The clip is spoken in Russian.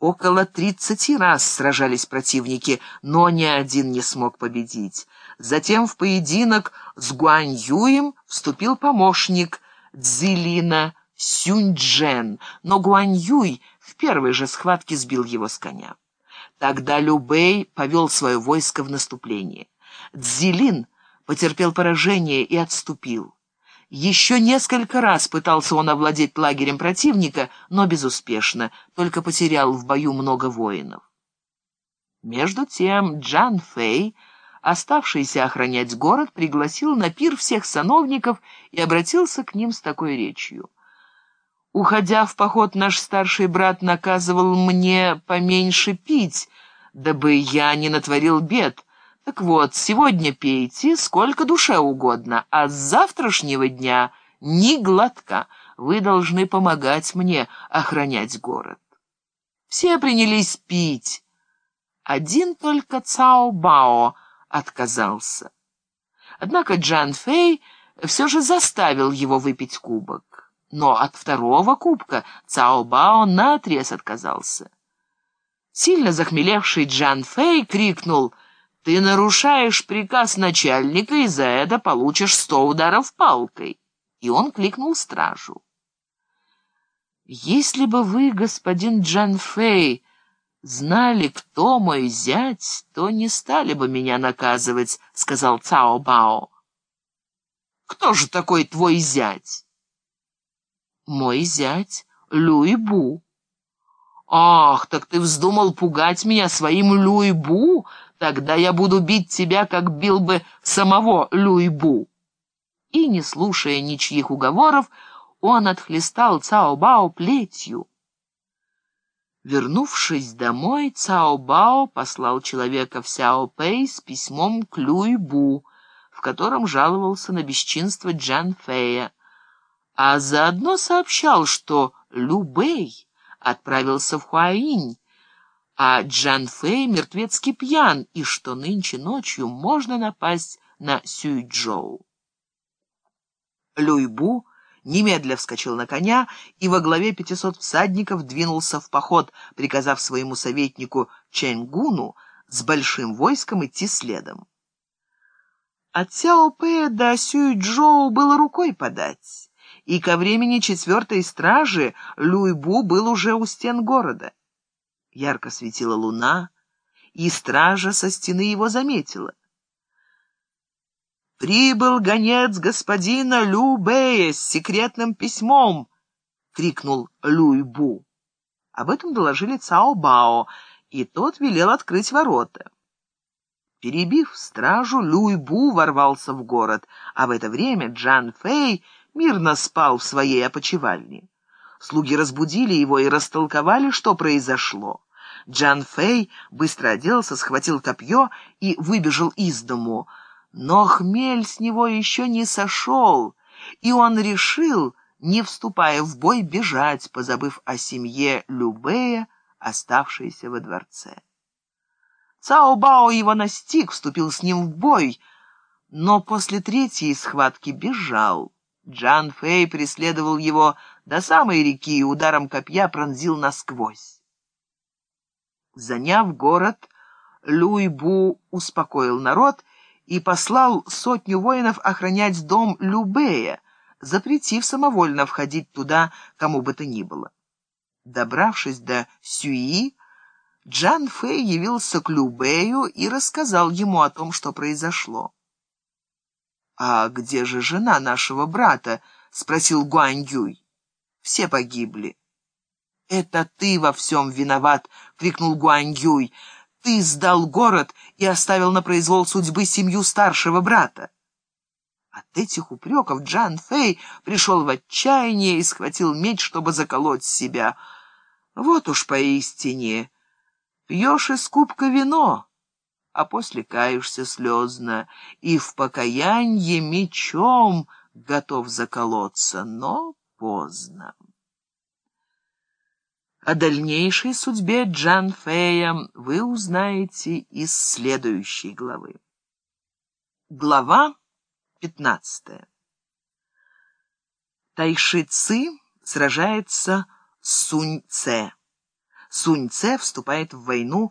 Около тридцати раз сражались противники, но ни один не смог победить. Затем в поединок с Гуань Юем вступил помощник Цзилина Сюньчжен, но Гуань Юй в первой же схватке сбил его с коня. Тогда Любэй повел свое войско в наступление. Цзилин потерпел поражение и отступил. Еще несколько раз пытался он овладеть лагерем противника, но безуспешно, только потерял в бою много воинов. Между тем Джан Фэй, оставшийся охранять город, пригласил на пир всех сановников и обратился к ним с такой речью. «Уходя в поход, наш старший брат наказывал мне поменьше пить, дабы я не натворил бед». Так вот, сегодня пейте сколько душе угодно, а с завтрашнего дня ни глотка. Вы должны помогать мне охранять город. Все принялись пить. Один только Цао Бао отказался. Однако Джан Фэй все же заставил его выпить кубок. Но от второго кубка Цао Бао наотрез отказался. Сильно захмелевший Джан Фэй крикнул — ты нарушаешь приказ начальника, и за это получишь сто ударов палкой. И он кликнул стражу. Если бы вы, господин Джан Фэй, знали, кто мой зять, то не стали бы меня наказывать, — сказал Цао Бао. Кто же такой твой зять? Мой зять Люй Бу. Ах, так ты вздумал пугать меня своим Люй Бу? Тогда я буду бить тебя, как бил бы самого Люйбу. И, не слушая ничьих уговоров, он отхлестал Цао Бао плетью. Вернувшись домой, Цао Бао послал человека в Сяо Пэй с письмом к Люйбу, в котором жаловался на бесчинство Джан Фэя, а заодно сообщал, что Лю Бэй отправился в Хуаинь, а Джан Фэй мертвецки пьян, и что нынче ночью можно напасть на Сюйчжоу. Люйбу немедля вскочил на коня и во главе пятисот всадников двинулся в поход, приказав своему советнику Чэньгуну с большим войском идти следом. От Сяопэя до Сюйчжоу было рукой подать, и ко времени четвертой стражи Люйбу был уже у стен города. Ярко светила луна, и стража со стены его заметила. «Прибыл гонец господина Лю Бэя с секретным письмом!» — крикнул Люйбу. Об этом доложили Цао Бао, и тот велел открыть ворота. Перебив стражу, Люйбу ворвался в город, а в это время Джан Фэй мирно спал в своей опочивальне. Слуги разбудили его и растолковали, что произошло. Джан Фэй быстро оделся, схватил копье и выбежал из дому. Но хмель с него еще не сошел, и он решил, не вступая в бой, бежать, позабыв о семье Любея, оставшейся во дворце. Цао Бао его настиг, вступил с ним в бой, но после третьей схватки бежал. Джан Фэй преследовал его до самой реки и ударом копья пронзил насквозь. Заняв город, Люйбу успокоил народ и послал сотню воинов охранять дом Любея, запретив самовольно входить туда кому бы то ни было. Добравшись до Сюи, Джан Фэй явился к Любею и рассказал ему о том, что произошло. «А где же жена нашего брата?» — спросил Гуань Юй. «Все погибли». «Это ты во всем виноват!» — крикнул Гуань Юй. «Ты сдал город и оставил на произвол судьбы семью старшего брата». От этих упреков Джан Фэй пришел в отчаяние и схватил меч, чтобы заколоть себя. Вот уж поистине, пьешь из кубка вино, а после каешься слезно, и в покаянье мечом готов заколоться, но поздно. О дальнейшей судьбе Джан Фэя вы узнаете из следующей главы. Глава пятнадцатая. Тайши Ци сражается с Сунь Цэ. Сунь-Це вступает в войну